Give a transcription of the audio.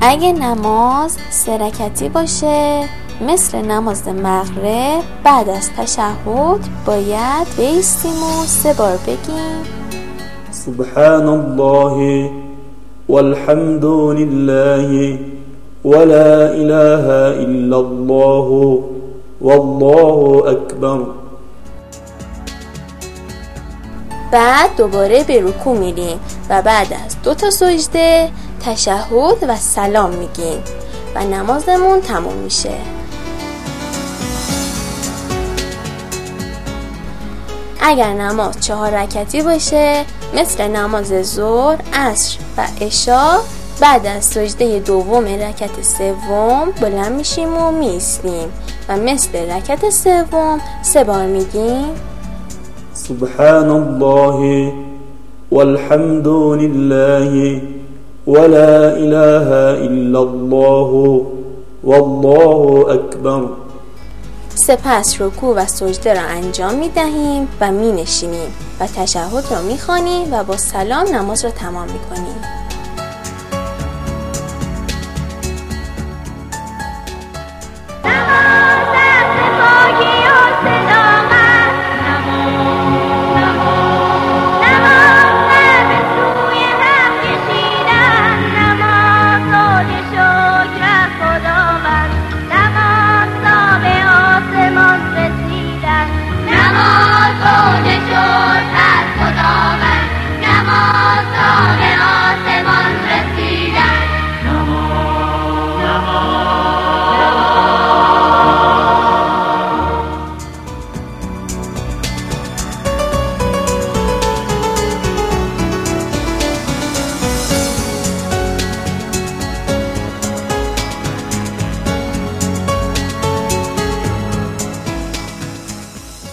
اگه نماز سرکتی باشه مثل نماز مغرب بعد از تشهد باید بیستیم و سه بار بگیم. سبحان الله والحمد لله ولا اله الا الله والله اکبر. بعد دوباره به رکوع میریم و بعد از دو تا سجده تشهد و سلام میگیم و نمازمون تموم میشه. اگر نماز چهار رکتی باشه مثل نماز ظهر، عصر و عشا بعد از سجده دوم رکت سوم بلند میشیم و میستیم و مثل رکت سوم سه بار میگیم سبحان الله والحمد لله ولا اله الا الله والله اکبر سپس رکوع و سجده را انجام می دهیم و می نشینیم و تشهد را می و با سلام نماز را تمام می کنیم